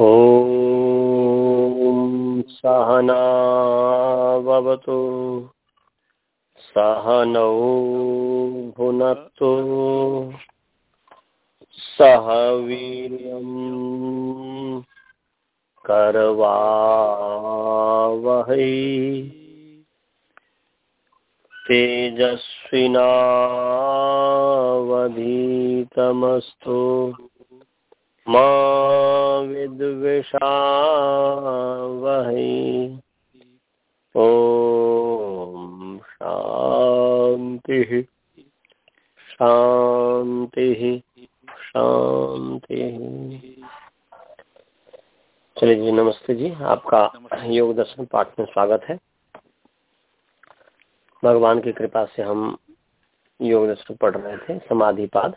ॐ सहनावतु सहनौ भुनक्तु सह वीर्यम् करवावहै। तेजस्विनावधीतमस्तु। मा विद्विषा वही ॐ शान्तिः। शान्तिः। शान्तिः। चलिए जी नमस्ते जी। आपका योग दर्शन पाठ में स्वागत है। भगवान की कृपा से हम योग दर्शन पढ़ रहे थे समाधि पाद।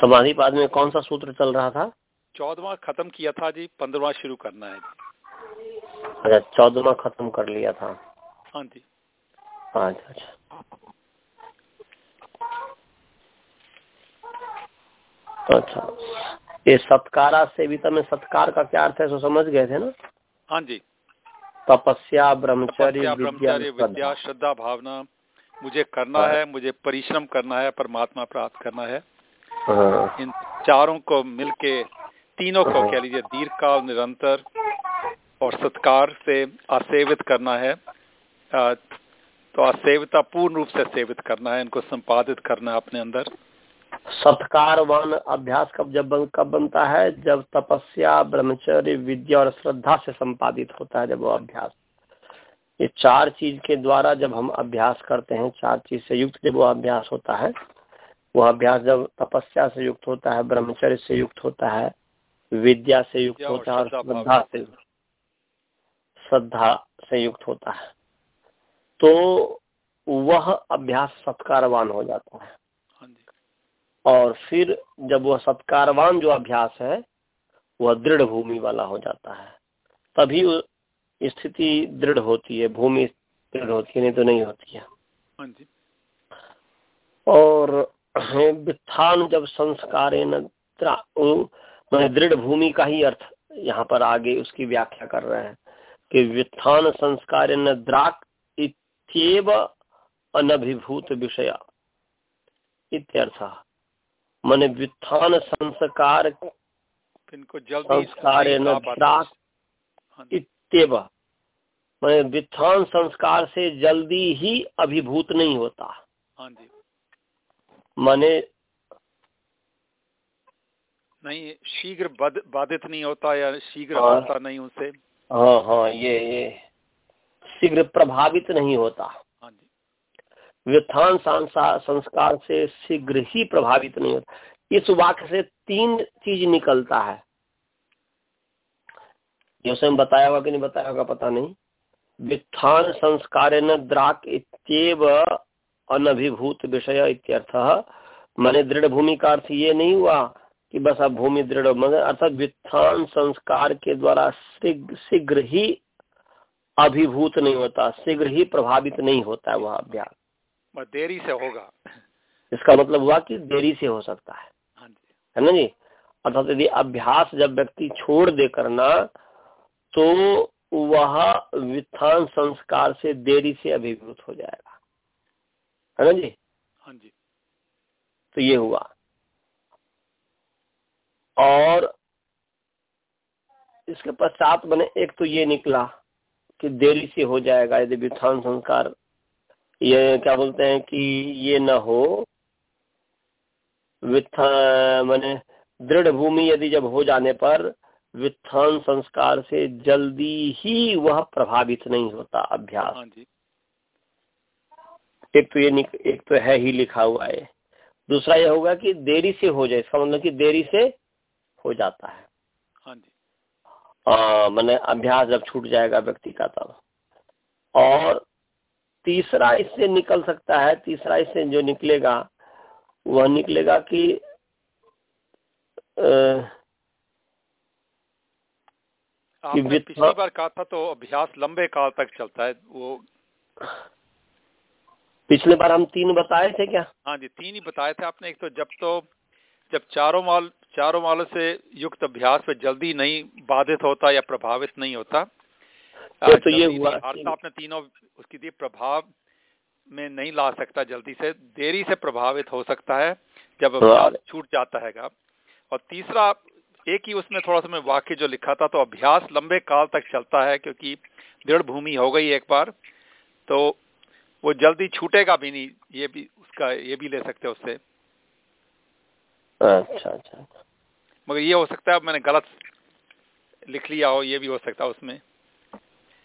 समाधि पाद में कौन सा सूत्र चल रहा था? चौदवा खत्म किया था जी पंद्रवा शुरू करना है अच्छा चौदवा खत्म कर लिया था। हाँ जी। अच्छा अच्छा। अच्छा ये सत्कारा सेविता में सत्कार का क्या अर्थ है सो समझ गए थे ना? हाँ जी। तपस्या ब्रह्मचर्य विद्या विद्या श्रद्धा भावना। मुझे करना हाँ। है मुझे परिश्रम करना है परमात्मा प्राप्त करना हाँ, इन चारों को मिलके तीनों को हाँ। कह लीजिए दीर्घकाल निरंतर और सत्कार से असेवित करना है। तो असेविता पूर्ण रूप से सेवित करना है इनको संपादित करना है अपने अंदर। सत्कार सत्कारवान अभ्यास कब जब बन, कब बनता है? जब तपस्या ब्रह्मचर्य विद्या और श्रद्धा से संपादित होता है जब वो अभ्यास। ये चार चीज़ के द्वारा जब हम अभ्यास करते हैं चार चीज़ से युक्त जब वो अभ्यास होता है वो अभ्यास जब तपस्या से युक्त होता है ब्रह्मचर्य से युक्त होता है विद्या से युक्त होता है और श्रद्धा से श्रद्धा से युक्त होता है तो वह अभ्यास सत्कारवान हो जाता है। हाँ और फिर जब वह सत्कारवान जो अभ्यास है वह दृढ़ भूमि वाला हो जाता है। तभी स्थिति दृढ़ होती है भूमि दृढ़ होती है नहीं तो नहीं होती है। हाँ जी। और वित्थान जब संस्कार दृढ़ भूमि का ही अर्थ यहाँ पर आगे उसकी व्याख्या कर रहे हैं कि वित्थान संस्कार द्राक इत्येव अनभिभूत विषय इत्यर्थ। मन वित्थान संस्कार इनको जल्दी संस्कार द्राक हाँ इत्येव। मैंने वित्थान संस्कार से जल्दी ही अभिभूत नहीं होता। हाँ जी। माने नहीं शीघ्र बद- बाधित नहीं होता या शीघ्र हाँ। होता नहीं उनसे हाँ हाँ ये ये शीघ्र प्रभावित नहीं होता। हाँ जी। व्युत्थान संस्कार से शीघ्र ही प्रभावित नहीं होता। इस वाक्य से तीन चीज़ निकलता है। ये उसने बताया होगा कि नहीं बताया होगा पता नहीं। व्युत्थान संस्कार न द्राक इत्येव अनभिभूत विषय इत्यर्थ। माने दृढ़ भूमि का अर्थ ये नहीं हुआ कि बस अब भूमि दृढ़ मगर अर्थात व्युत्थान संस्कार के द्वारा शीघ्र ही अभिभूत नहीं होता शीघ्र ही प्रभावित नहीं होता है वह अभ्यास। देरी से होगा। इसका मतलब हुआ कि देरी से हो सकता है। हाँ है ना जी? अर्थात यदि अभ्यास जब व्यक्ति छोड़ दे करना तो वह वित्थान संस्कार से देरी से अभिभूत हो जाएगा। है ना जी? हाँ जी। तो ये हुआ। और इसके पश्चात बने एक तो ये निकला कि देरी से हो जाएगा यदि वित्थान संस्कार ये क्या बोलते हैं कि ये न हो मैंने दृढ़ भूमि यदि जब हो जाने पर वित्थान संस्कार से जल्दी ही वह प्रभावित नहीं होता अभ्यास। हाँ जी। एक तो ये एक तो है ही लिखा हुआ है। दूसरा यह होगा कि देरी से हो जाए इसका मतलब कि देरी से हो जाता है। हाँ जी। मैंने अभ्यास जब छूट जाएगा व्यक्ति का तब। और तीसरा इससे निकल सकता है तीसरा इससे जो निकलेगा वह निकलेगा कि आपने पिछली बार कहा था तो अभ्यास लंबे काल तक चलता है वो पिछले बार हम तीन बताए थे क्या? हाँ जी तीन ही बताए थे आपने। एक तो जब तो जब चारों माल चारों मालों से युक्त अभ्यास में जल्दी नहीं बाधित होता या प्रभावित नहीं होता तो, तो ये हुआ। आपने तीनों उसकी दी प्रभाव में नहीं ला सकता जल्दी से देरी से प्रभावित हो सकता है जब हाँ। अभ्यास छूट जाता है और तीसरा एक ही उसमें थोड़ा सा मैं वाक्य जो लिखा था तो अभ्यास लंबे काल तक चलता है क्योंकि दृढ़ भूमि हो गई एक बार तो वो जल्दी छूटेगा भी नहीं ये भी उसका ये भी ले सकते हैं उससे। अच्छा अच्छा। मगर ये हो सकता है मैंने गलत लिख लिया हो ये भी हो सकता है उसमें।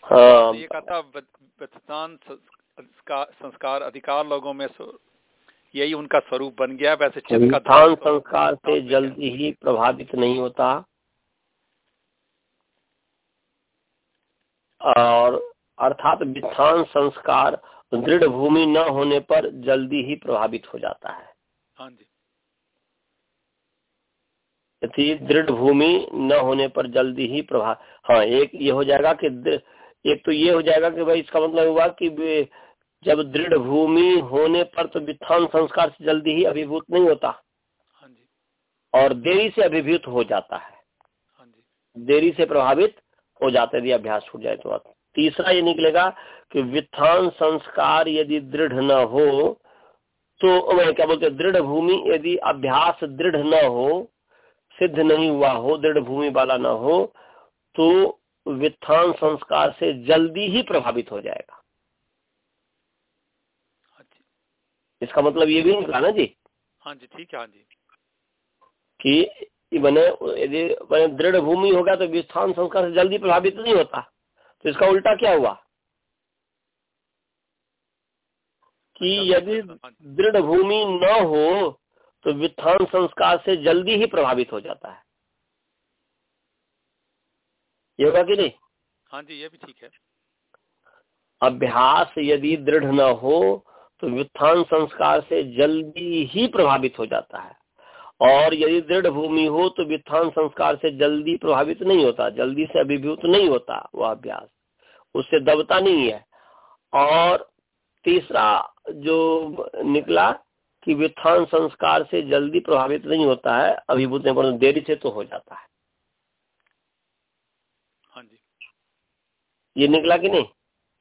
हाँ। ये कहा था संस्कार अधिकार लोगों में यही उनका स्वरूप बन गया। वैसे चित्त तो संस्कार से जल्दी ही प्रभावित नहीं होता। और अर्थात वित्थान संस्कार दृढ़ भूमि न होने पर जल्दी ही प्रभावित हो जाता है। हाँ जी। यदि दृढ़ भूमि न होने पर जल्दी ही प्रभाव हाँ एक ये हो जाएगा कि एक तो ये हो जाएगा कि भाई इसका मतलब हुआ कि जब दृढ़ भूमि होने पर तो वित्थान संस्कार से जल्दी ही अभिभूत नहीं होता। हाँ जी। और देरी से अभिभूत हो जाता है। हाँ जी। देरी से प्रभावित हो जाता यदि अभ्यास छूट जाए तो। तीसरा ये निकलेगा कि वित्थान संस्कार यदि दृढ़ न हो तो मैं क्या बोलते दृढ़ भूमि यदि अभ्यास दृढ़ न हो सिद्ध नहीं हुआ हो दृढ़ भूमि वाला न हो तो वित्थान संस्कार से जल्दी ही प्रभावित हो जाएगा। इसका मतलब ये भी निकला ना जी? हाँ जी ठीक है हाँ जी। कि बने यदि बने दृढ़ भूमि होगा तो विस्थान संस्कार से जल्दी प्रभावित नहीं होता। तो इसका उल्टा क्या हुआ? कि यदि दृढ़ भूमि न हो तो वित्थान संस्कार से जल्दी ही प्रभावित हो जाता है। ये होगा कि नहीं? हाँ जी ये भी ठीक है। अभ्यास यदि दृढ़ न हो तो व्युत्थान संस्कार से जल्दी ही प्रभावित हो जाता है। और यदि दृढ़ भूमि हो तो व्युत्थान संस्कार से जल्दी प्रभावित नहीं होता। जल्दी से अभिभूत नहीं होता वह अभ्यास। उससे दबता नहीं है। और तीसरा जो निकला कि व्युत्थान संस्कार से जल्दी प्रभावित नहीं होता है अभिभूत नहीं परंतु देरी से तो हो जाता है। हाँ जी। ये निकला कि नहीं?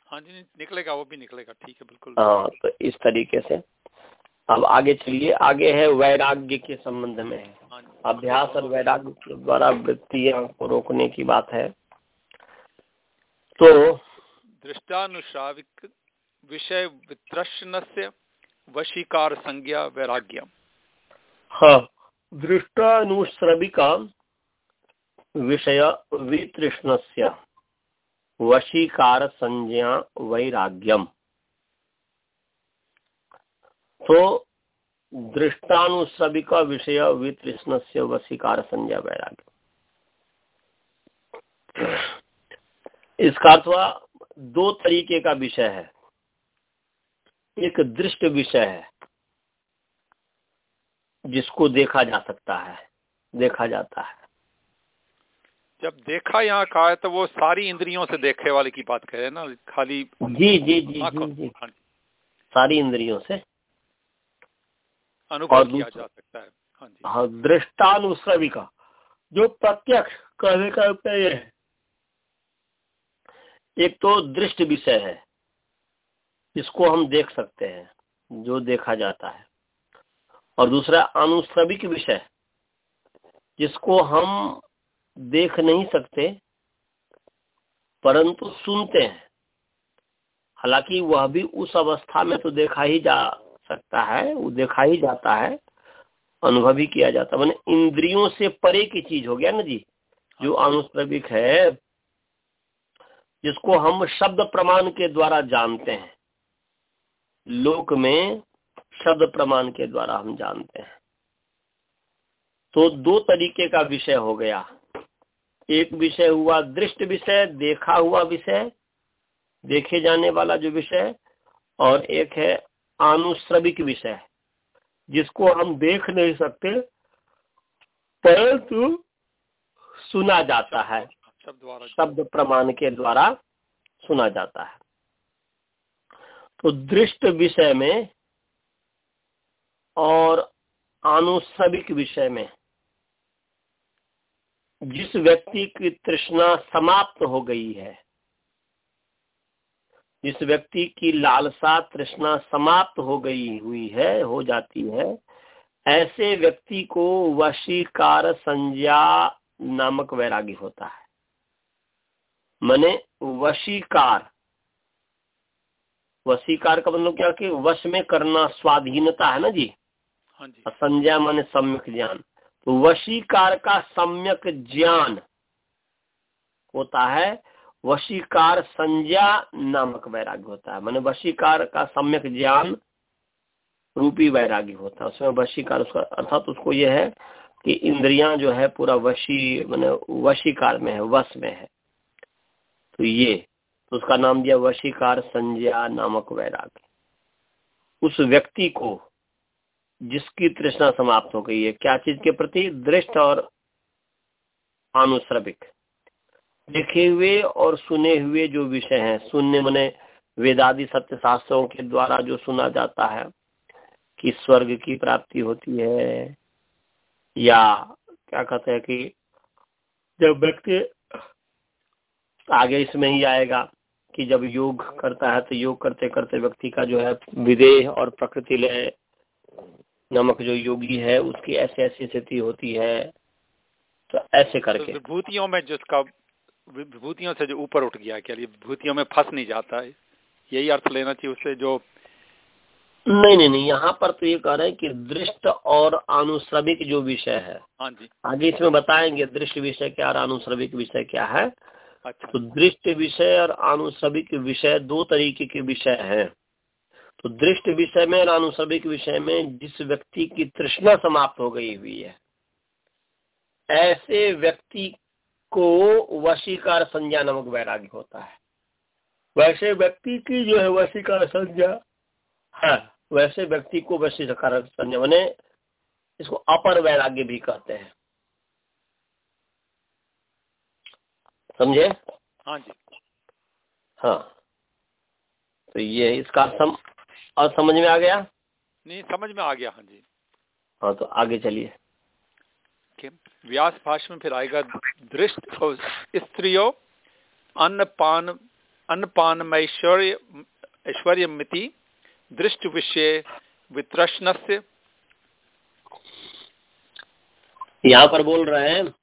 हाँ जी निकलेगा वो भी निकलेगा ठीक है बिल्कुल। हाँ तो इस तरीके से। अब आगे चलिए आगे है वैराग्य के संबंध में। हाँ अभ्यास और वैराग्य के द्वारा वृत्तियों को रोकने की बात है। तो दृष्टानुश्राविक विषय वित्रशन से वशीकार संज्ञा वैराग्य हाँ दृष्टानुश्रविका विषय वितृष्ण वशीकार संज्ञा वैराग्यम। तो दृष्टानुश्रविक विषय वितृष्ण से वशीकार संज्ञा वैराग्य इसका अथवा दो तरीके का विषय है। एक दृष्ट विषय है जिसको देखा जा सकता है देखा जाता है। जब देखा यहाँ कहा है तो वो सारी इंद्रियों से देखे वाले की बात कह रहे हैं ना खाली जी जी जी जी, जी। हाँ सारी इंद्रियों से। अनुभव किया जा सकता है। हाँ जी। हाँ दृष्टानुश्रविका जो प्रत्यक्ष कहने का ये है। एक तो दृष्ट विषय है। जिसको हम देख सकते हैं जो देखा जाता है। और दूसरा अनुश्रविक विषय जिसको हम देख नहीं सकते परंतु सुनते हैं। हालाँकि वह भी उस अवस्था में तो देखा ही जा सकता है वो देखा ही जाता है अनुभव ही किया जाता है। मैंने इंद्रियों से परे की चीज़ हो गया ना जी जो अनुश्रविक है जिसको हम शब्द प्रमाण के द्वारा जानते हैं। लोक में शब्द प्रमाण के द्वारा हम जानते हैं। तो दो तरीके का विषय हो गया। एक विषय हुआ दृष्ट विषय देखा हुआ विषय देखे जाने वाला जो विषय और एक है आनुश्रविक विषय जिसको हम देख नहीं सकते परंतु सुना जाता है। शब्द प्रमाण के द्वारा सुना जाता है। तो दृष्ट विषय में और आनुश्रविक विषय में जिस व्यक्ति की तृष्णा समाप्त हो गई है, जिस व्यक्ति की लालसा तृष्णा समाप्त हो गई हुई है, हो जाती है, ऐसे व्यक्ति को वशीकार संज्ञा नामक वैराग्य होता है। मने वशीकार वशीकार का मतलब क्या कि वश में करना स्वाधीनता है ना जी? हाँ जी। संज्ञा माने सम्यक ज्ञान। तो वशीकार का सम्यक ज्ञान होता है वशीकार संज्ञा नामक वैराग्य होता है। मैंने वशीकार का सम्यक ज्ञान रूपी वैराग्य होता है। उसमें वशीकार उसका अर्थात उसको यह है कि इंद्रियाँ जो है पूरा वशी मैंने वशीकार में है वश में है। तो ये उसका नाम दिया वशीकार संज्ञा नामक वैराग्य। उस व्यक्ति को जिसकी तृष्णा समाप्त हो गई है, क्या चीज़ के प्रति दृष्ट और अनुश्रविक देखे हुए और सुने हुए जो विषय हैं, सुनने मने वेदादि सत्य शास्त्रों के द्वारा जो सुना जाता है कि स्वर्ग की प्राप्ति होती है, या क्या कहते हैं कि जब व्यक्ति आगे इसमें ही आएगा कि जब योग करता है तो योग करते करते व्यक्ति का जो है विदेह और प्रकृति लय नमक जो योगी है उसकी ऐसी ऐसी स्थिति होती है। तो ऐसे करके। तो विभूतियों में जिसका विभूतियों से जो ऊपर उठ गया क्या विभूतियों में फंस नहीं जाता है? यही अर्थ लेना चाहिए उससे जो नहीं नहीं नहीं यहाँ पर तो ये कह रहे हैं कि दृष्ट और अनुश्रविक जो विषय है। हाँ जी। आगे इसमें बताएँगे दृष्ट विषय क्या और अनुश्रविक विषय क्या है। अच्छा तो दृष्ट विषय और अनुश्रविक विषय दो तरीके के विषय हैं। तो दृष्ट विषय में और अनुश्रविक विषय में जिस व्यक्ति की तृष्णा समाप्त हो गई हुई है, ऐसे व्यक्ति को वशीकार संज्ञा नामक वैराग्य होता है। वैसे व्यक्ति की जो है वशीकार संज्ञा, है, वैसे व्यक्ति को वैसे सकारक संज्ञा बने इसको अपर वैराग्य भी कहते हैं। समझे? हाँ जी। हाँ। तो ये इसका सम और समझ में आ गया? नहीं समझ में आ गया हाँ जी। हाँ तो आगे चलिए। व्यास भाषा में फिर आएगा दृष्ट स्त्रियो अन्नपान ऐश्वर्य ऐश्वर्य मिति दृष्ट विषय वित्रष्ण यहाँ पर बोल रहे हैं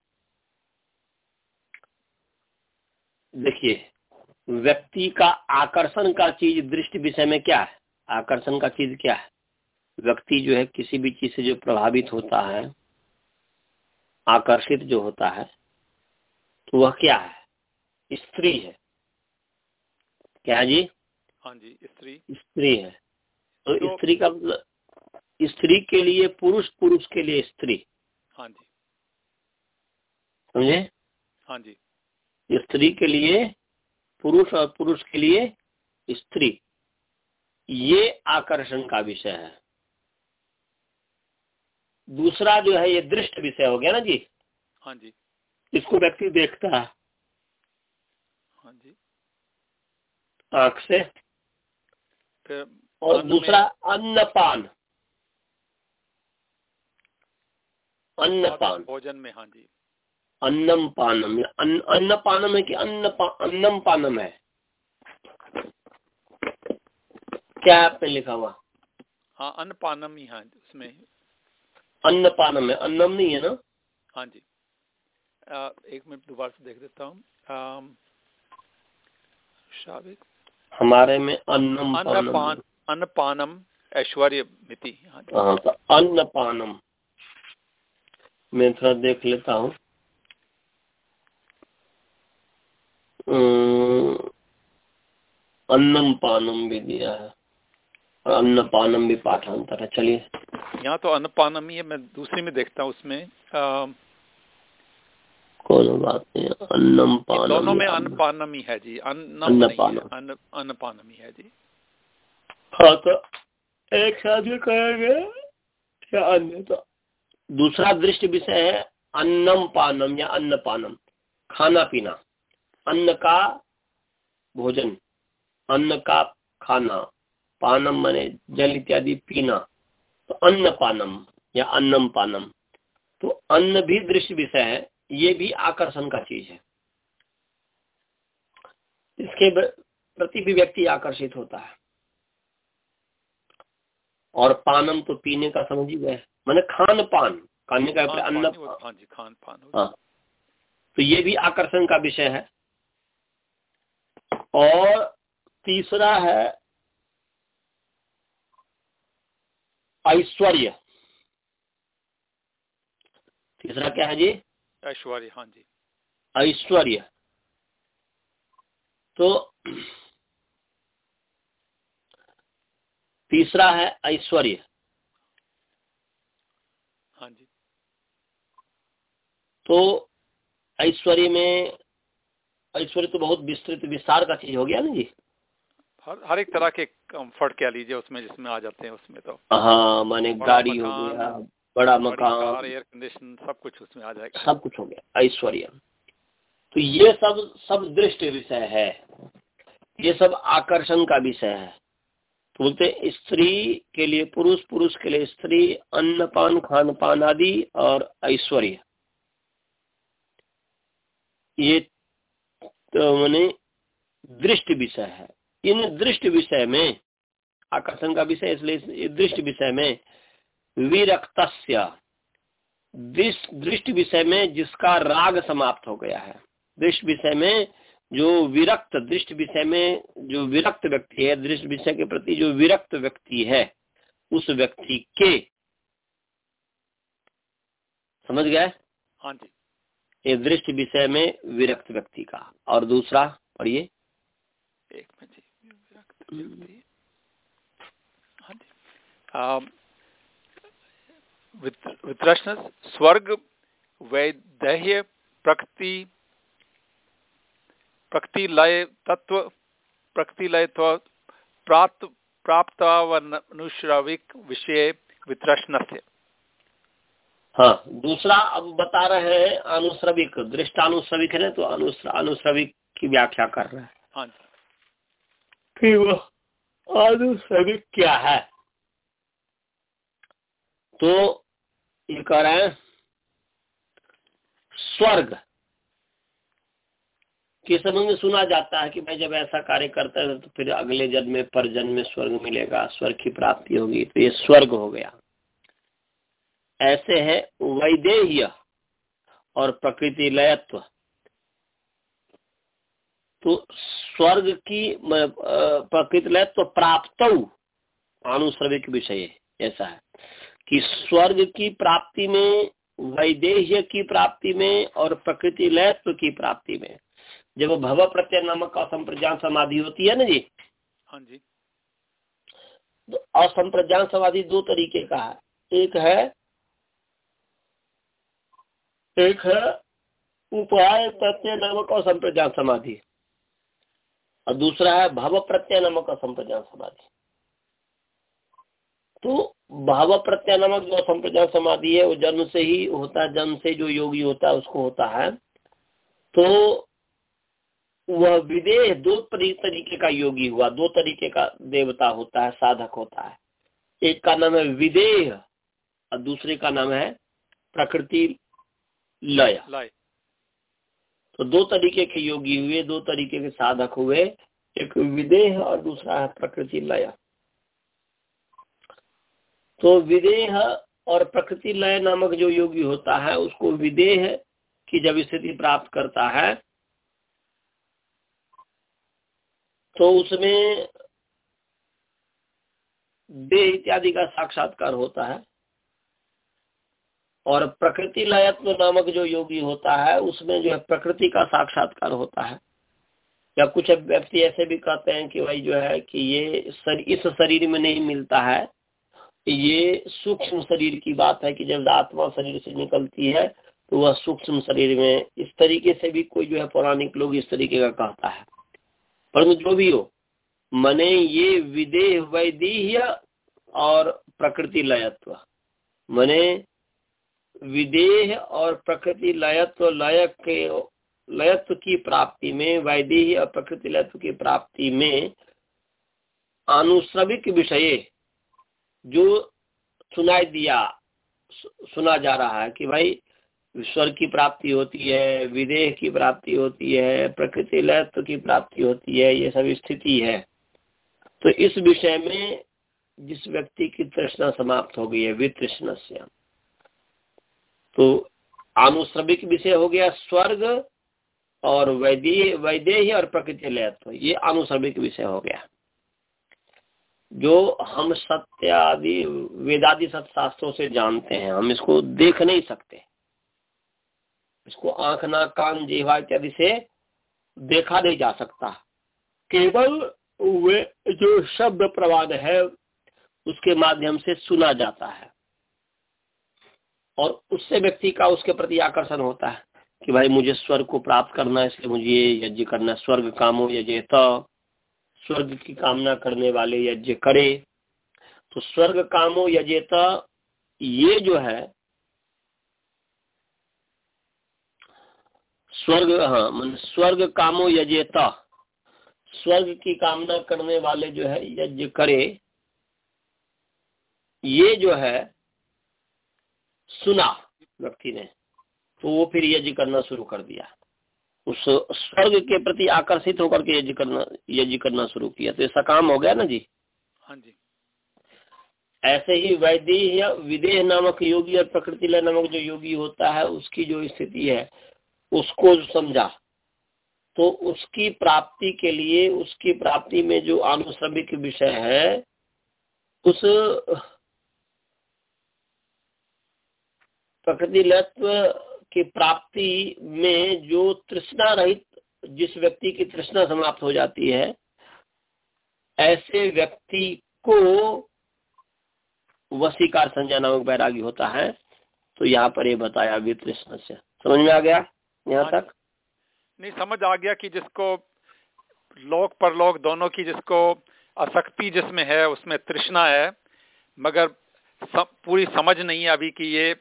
देखिए व्यक्ति का आकर्षण का चीज़ दृष्टि विषय में क्या है? आकर्षण का चीज़ क्या है? व्यक्ति जो है किसी भी चीज़ से जो प्रभावित होता है आकर्षित जो होता है तो वह क्या है? स्त्री है। क्या जी? हाँ जी स्त्री। स्त्री है। तो, तो स्त्री का मतलब स्त्री के लिए पुरुष पुरुष के लिए स्त्री। हाँ जी। समझे? हाँ जी। स्त्री के लिए पुरुष और पुरुष के लिए स्त्री। ये आकर्षण का विषय है। दूसरा जो है ये दृष्ट विषय हो गया ना जी? हाँ जी। इसको व्यक्ति देखता है। हाँ जी। आँख से। और दूसरा अन्नपान। अन्नपान। भोजन में हाँ जी। अन्नम पानम। अन्न अन्नपानम है कि अन्न अन्नम पानम है? क्या आपने लिखा हुआ? हाँ अन्नपानम ही हाँ उसमें अन्नपानम है। अन्नम नहीं है ना? हाँ जी। आ, एक मिनट दोबारा से देख देता हूँ। हमारे में अन्नम अन्नपान अन्नपानम ऐश्वर्य मिति। हाँ तो अन्नपानम। मैं थोड़ा देख लेता हूँ। अन्नम पानम भी दिया है। और अन्न पानम भी पाठांतर है। चलिए। यहाँ तो अन्न पानम ही है मैं दूसरी में देखता हूँ उसमें। कौन बात नहीं अन्नम पानम दोनों में अन्न पानम ही है जी। अन्न पानम अन्न पानम ही है जी। हाँ तो एक साथ ही कहेंगे क्या अन्य तो दूसरा दृष्टि विषय है अन्नम पानम या अन्न पानम खाना पीना। अन्न का भोजन अन्न का खाना पानम माने जल इत्यादि पीना तो अन्न पानम या अन्नम पानम। तो अन्न भी दृश्य विषय है ये भी आकर्षण का चीज़ है। इसके प्रति भी व्यक्ति आकर्षित होता है। और पानम तो पीने का समझ ही गए। मैंने खान पान खाने का अन्न हाँ जी खान पान हाँ तो ये भी आकर्षण का विषय है। और तीसरा है ऐश्वर्य। तीसरा क्या है जी? ऐश्वर्य हाँ जी। ऐश्वर्य। तो तीसरा है ऐश्वर्य। हाँ जी। तो ऐश्वर्य में ऐश्वर्य तो बहुत विस्तृत विस्तार का चीज़ हो गया ना जी? हर हर एक तरह के कंफर्ट कह लीजिए उसमें जिसमें आ जाते हैं उसमें तो। हाँ माने गाड़ी हो गया बड़ा मकान। एयर कंडीशन सब कुछ उसमें आ जाएगा। सब कुछ हो गया ऐश्वर्य। तो ये सब सब दृष्टि विषय है। ये सब आकर्षण का विषय है। तो बोलते स्त्री के लिए पुरुष पुरुष के लिए स्त्री अन्नपान खान पान आदि और ऐश्वर्य। ये तो मैंने दृष्टि विषय है। इन दृष्टि विषय में आकर्षण का विषय इसलिए दृष्टि विषय में विरक्त दृष्टि विषय में जिसका राग समाप्त हो गया है। दृष्टि विषय में जो विरक्त दृष्टि विषय में जो विरक्त व्यक्ति है, दृष्टि विषय के प्रति जो विरक्त व्यक्ति है, उस व्यक्ति के। समझ गए हाँ जी। ये दृष्टि विषय में विरक्त व्यक्ति का। और दूसरा, पढ़िए। rashness स्वर्ग वैदह्य प्रकृति प्रकृति लय तत्व प्रकृति लय प्राप्त प्राप्तावनुश्रविक विषय वित्रष्ण से हाँ दूसरा अब बता रहे हैं अनुश्रविक दृष्टानुश्रविक है तो अनुश्रविक की व्याख्या कर रहे हैं। हाँ कि वह अनुश्रविक क्या है? तो ये कह रहे हैं स्वर्ग। के संबंध में सुना जाता है कि भाई जब ऐसा कार्य करता है तो फिर अगले जन्म में पर जन्म में स्वर्ग मिलेगा स्वर्ग की प्राप्ति होगी तो ये स्वर्ग हो गया। ऐसे है वैदेह्य और प्रकृति लयत्व। तो स्वर्ग की प्रकृति लयत्व प्राप्त अनुश्रविक विषय ऐसा है कि स्वर्ग की प्राप्ति में वैदेह्य की प्राप्ति में और प्रकृति लयत्व की प्राप्ति में जब भव प्रत्यय नामक असंप्रज्ञान समाधि होती है ना जी? हाँ जी। तो असंप्रज्ञान समाधि दो तरीके का है। एक है एक है, उपाय प्रत्यय नामक असंप्रज्ञान समाधि। और दूसरा है, भाव प्रत्यय नामक असंप्रज्ञान समाधि। तो भाव प्रत्यय नामक जो संप्रज्ञा समाधि है, वो जन्म से ही होता है, जन्म से जो योगी होता है, उसको होता है। तो वह विदेह दो तरीके का योगी हुआ, दो तरीके का देवता होता है, साधक होता है। एक का नाम है विदेह, और दूसरे का नाम है प्रकृति लय। तो दो तरीके के योगी हुए दो तरीके के साधक हुए एक विदेह और दूसरा है प्रकृति लय। तो विदेह और प्रकृति लय नामक जो योगी होता है उसको विदेह की जब स्थिति प्राप्त करता है तो उसमें देह इत्यादि का साक्षात्कार होता है। और प्रकृति लयत्व नामक जो योगी होता है उसमें जो है प्रकृति का साक्षात्कार होता है। या कुछ व्यक्ति ऐसे भी कहते हैं कि भाई जो है कि ये सर, इस शरीर में नहीं मिलता है। ये सूक्ष्म शरीर की बात है कि जब आत्मा शरीर से निकलती है तो वह सूक्ष्म शरीर में इस तरीके से भी कोई जो है पौराणिक लोग इस तरीके का कहता है। परंतु जो भी हो मने ये विदेह वैदेह्य और प्रकृति लयत्व। मने विदेह और प्रकृति लयत्व लयक के लयत्व की प्राप्ति में, वैदेही और प्रकृति लयत्व की प्राप्ति में आनुश्रविक विषय जो सुनाई दिया सुना जा रहा है कि भाई स्वर्ग की प्राप्ति होती है, विदेह की प्राप्ति होती है, प्रकृति लयत्व की प्राप्ति होती है, ये सब स्थिति है। तो इस विषय में जिस व्यक्ति की तृष्णा समाप्त हो गई है वितृष्ण से तो आनुश्रविक विषय हो गया स्वर्ग और वैदेह वैदेह और प्रकृति लयत्व ये आनुश्रविक विषय हो गया। जो हम सत्य आदि, वेदादि सत्शास्त्रों से जानते हैं, हम इसको देख नहीं सकते। इसको आँख ना कान जीवा इत्यादि से देखा नहीं जा सकता। केवल वे जो शब्द प्रवाद है, उसके माध्यम से सुना जाता है। और उससे व्यक्ति का उसके प्रति आकर्षण होता है कि भाई मुझे स्वर्ग को प्राप्त करना है, इसलिए मुझे यज्ञ करना स्वर्ग कामो यजेत स्वर्ग की कामना करने वाले यज्ञ करे। तो स्वर्ग कामो यजेत ये जो है, स्वर्ग हाँ मन स्वर्ग कामो यजेता स्वर्ग की कामना करने वाले जो है यज्ञ करे, ये जो है सुना व्यक्ति ने तो वो फिर यज्ञ करना शुरू कर दिया। उस स्वर्ग के प्रति आकर्षित होकर के यज्ञ करना यज्ञ करना शुरू किया। तो ऐसा काम हो गया ना जी? हाँ जी। ऐसे ही वैदेह विदेह नामक योगी और प्रकृति नामक जो योगी होता है उसकी जो स्थिति है उसको समझा। तो उसकी प्राप्ति के लिए उसकी प्राप्ति में जो आनुश्रमिक विषय है उस प्रकृति लत्व की प्राप्ति में जो तृष्णा रहित जिस व्यक्ति की तृष्णा समाप्त हो जाती है ऐसे व्यक्ति को वसीकार संजय नामक वैरागी होता है। तो यहाँ पर ये बताया वितृष्ण से। समझ में आ गया? यहाँ तक? नहीं समझ आ गया कि जिसको लोक परलोक दोनों की जिसको आसक्ति जिसमें है उसमें तृष्णा है मगर सम, पूरी समझ नहीं है अभी कि ये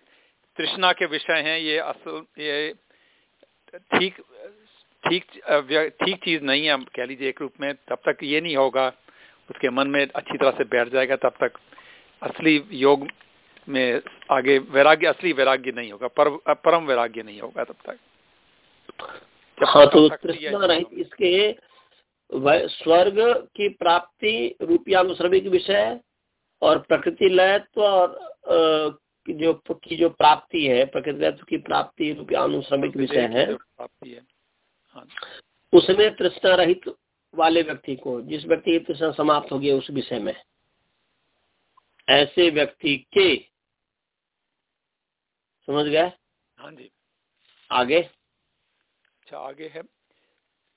तृष्णा के विषय हैं ये असल ये ठीक ठीक ठीक चीज़ नहीं है कह लीजिए एक रूप में तब तक ये नहीं होगा उसके मन में अच्छी तरह से बैठ जाएगा तब तक असली योग में आगे वैराग्य असली वैराग्य नहीं होगा पर, परम वैराग्य नहीं होगा तब तक। हाँ तो तृष्णा रहित इसके स्वर्ग की प्राप्ति रूपियानुश्रविक विषय और प्रकृति लयत्व और जो की जो प्राप्ति है प्रकृति लयत्व की प्राप्ति रूपियानुश्रमिक विषय है हाँ। उसमें तृष्णा रहित वाले व्यक्ति को जिस व्यक्ति की तृष्णा समाप्त हो गया उस विषय में। ऐसे व्यक्ति के समझ गए? हाँ जी। आगे? अच्छा आगे है।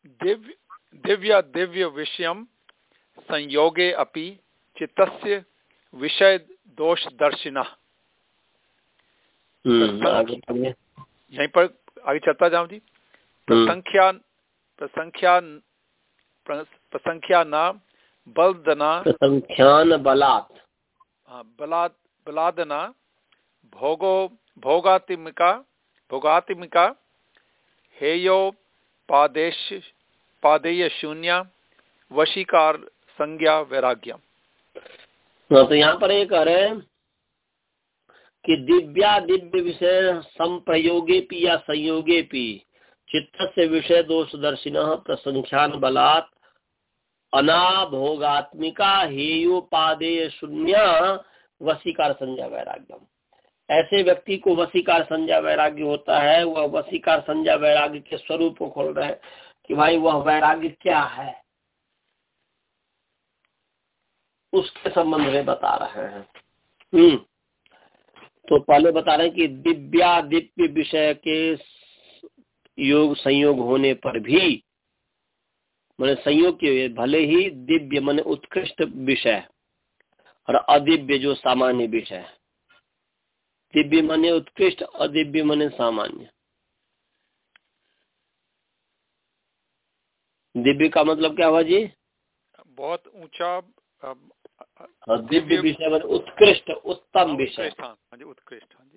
दिव्य दिव्य दिव्य विषयम संयोगे अपि चित्तस्य विषय दोष दर्शिना। यहीं पर आगे चलता जाऊँ जी? हम्म। प्रसंख्या प्रसंख्या प्रसंख्या न बलदना प्रसंख्यान बलात्। हाँ बलाद बलादना भोगो भोगातिमिका भोगातिमिका हेयो पादेश पादेय शून्य वशीकार संज्ञा वैराग्य हाँ, तो यहाँ पर एक कह रहे हैं कि दिव्या दिव्य विषय संप्रयोगे पी या संयोगे पी चित्त से विषय दोष दर्शिन प्रसंख्यान बलात् अनाभोगात्मिका हेयोपादेय शून्य वशीकार संज्ञा वैराग्यम। ऐसे व्यक्ति को वसीकार संजय वैराग्य होता है, वह वसीकार संजय वैराग्य के स्वरूप को खोल रहे कि भाई वह वैराग्य क्या है? उसके संबंध में बता रहे हैं। हम्म। तो पहले बता रहे कि दिव्या दिव्य विषय के योग, संयोग होने पर भी, मैंने संयोग के भले ही दिव्य, मैंने उत्कृष्ट विषय, और अदिव्य जो सामान्य विषय दिव्य मने उत्कृष्ट, अदिव्य मने सामान्य। दिव्य का मतलब क्या हुआ जी? बहुत ऊँचा दिव्य विषय मन उत्कृष्ट उत्तम विषय। हाँ उत्कृष्ट हाँ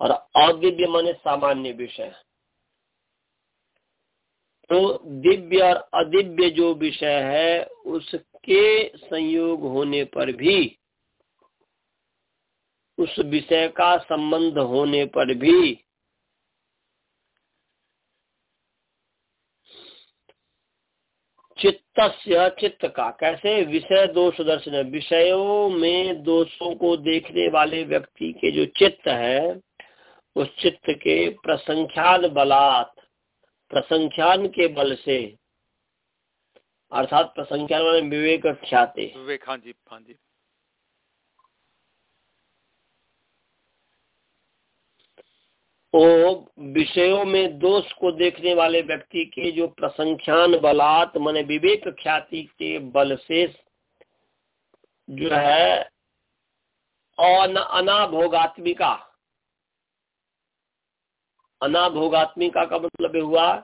और अदिव्य मने सामान्य विषय। तो दिव्य और अदिव्य जो विषय है उसके संयोग होने पर भी उस विषय का संबंध होने पर भी चित्त चित्त का कैसे? विषय दोष दर्शन। विषयों में दोषों को देखने वाले व्यक्ति के जो चित्त है, उस चित्त के प्रसंख्यान बलात्, प्रसंख्यान के बल से, अर्थात प्रसंख्यान विवेक ख्याते। विवेक हाँ जी हाँ जी। वो विषयों में दोष को देखने वाले व्यक्ति के जो प्रसंख्यान बलात् मन विवेक ख्याति के बल से जो है अनाभोगात्मिका। अनाभोगात्मिका का मतलब हुआ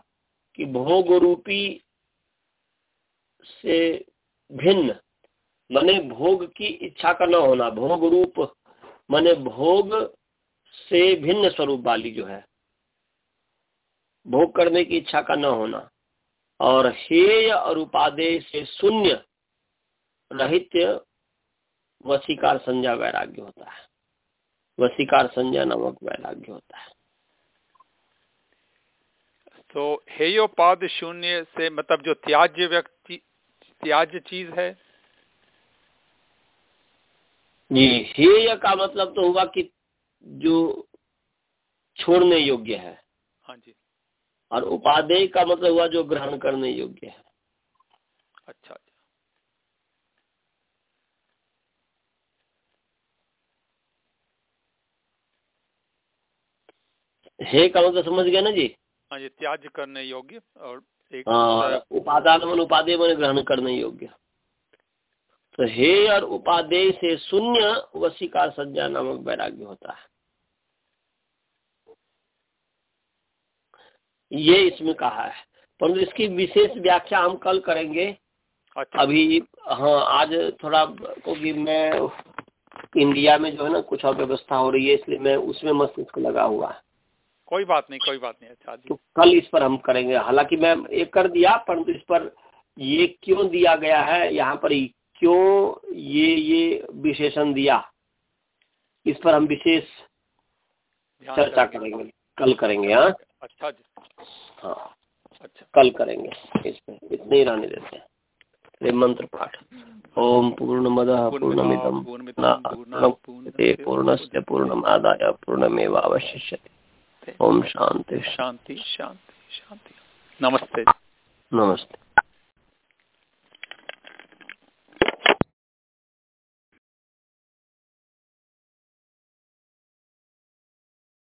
कि भोग रूपी से भिन्न। मने भोग की इच्छा का न होना भोग रूप मने भोग से भिन्न स्वरूप वाली जो है भोग करने की इच्छा का न होना और हेय और उपादेय से शून्य रहित वसीकार संज्ञा वैराग्य होता है। वसीकार संज्ञा नामक वैराग्य होता है। तो हेयोपाद शून्य से मतलब जो त्याज्य व्यक्ति त्याज्य चीज़ है? जी हेय का मतलब तो हुआ कि जो छोड़ने योग्य है। हाँ जी। और उपादेय का मतलब हुआ जो ग्रहण करने योग्य है। अच्छा अच्छा। हे का मतलब समझ गया ना जी? हाँ जी त्याज करने योग्य और एक हाँ, उपादान मन उपादेय मन ग्रहण करने योग्य। तो हे और उपादेय से शून्य वसीकार संज्ञा नामक वैराग्य होता है। ये इसमें कहा है। परंतु इसकी विशेष व्याख्या हम कल करेंगे। अच्छा। अभी हाँ आज थोड़ा क्योंकि मैं इंडिया में जो है ना कुछ और व्यवस्था हो रही है इसलिए मैं उसमें मस्तिष्क लगा हुआ है। कोई बात नहीं कोई बात नहीं अच्छा जी। तो कल इस पर हम करेंगे। हालाँकि मैं एक कर दिया परंतु इस पर ये क्यों दिया गया है यहाँ पर क्यों ये ये विशेषण दिया इस पर हम विशेष चर्चा करेंगे कल करेंगे हाँ। अच्छा जी। हाँ। अच्छा। कल करेंगे। इसमें इतने ही रहने देते हैं। मंत्र पाठ। ओम पूर्ण मद पूर्णमिदम पूर्णते पूर्णस्य पूर्णमादाय पूर्णमेवावशिष्यते ओम शांति शांति शांति शांति नमस्ते। नमस्ते।